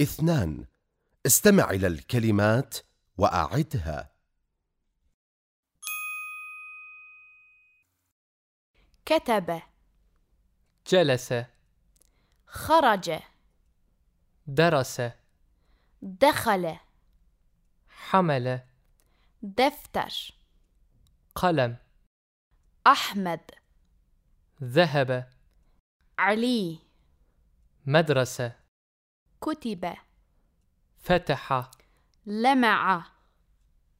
اثنان. استمع إلى الكلمات وأعدها. كتب. جلس. خرج. درس. دخل. حمل. دفتر. قلم. أحمد. ذهب. علي. مدرسة. كتب. فتح. لمع.